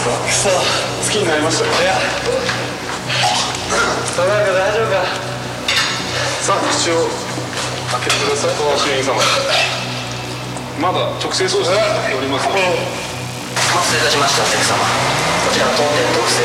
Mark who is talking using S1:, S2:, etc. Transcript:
S1: ですか？
S2: くそ
S1: 好きになりました。
S2: いや。そなんか大丈夫か？
S1: さあ口を開けてください。主任様。まだ特製ソースしております。ので
S2: お待たせいたしましたお客様。こちら当店特製